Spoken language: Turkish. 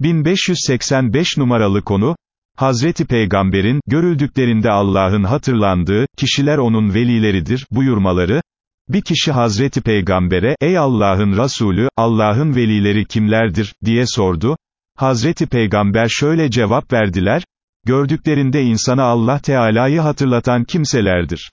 1585 numaralı konu, Hazreti Peygamber'in, görüldüklerinde Allah'ın hatırlandığı, kişiler onun velileridir, buyurmaları, bir kişi Hazreti Peygamber'e, ey Allah'ın Resulü, Allah'ın velileri kimlerdir, diye sordu, Hazreti Peygamber şöyle cevap verdiler, gördüklerinde insana Allah Teala'yı hatırlatan kimselerdir.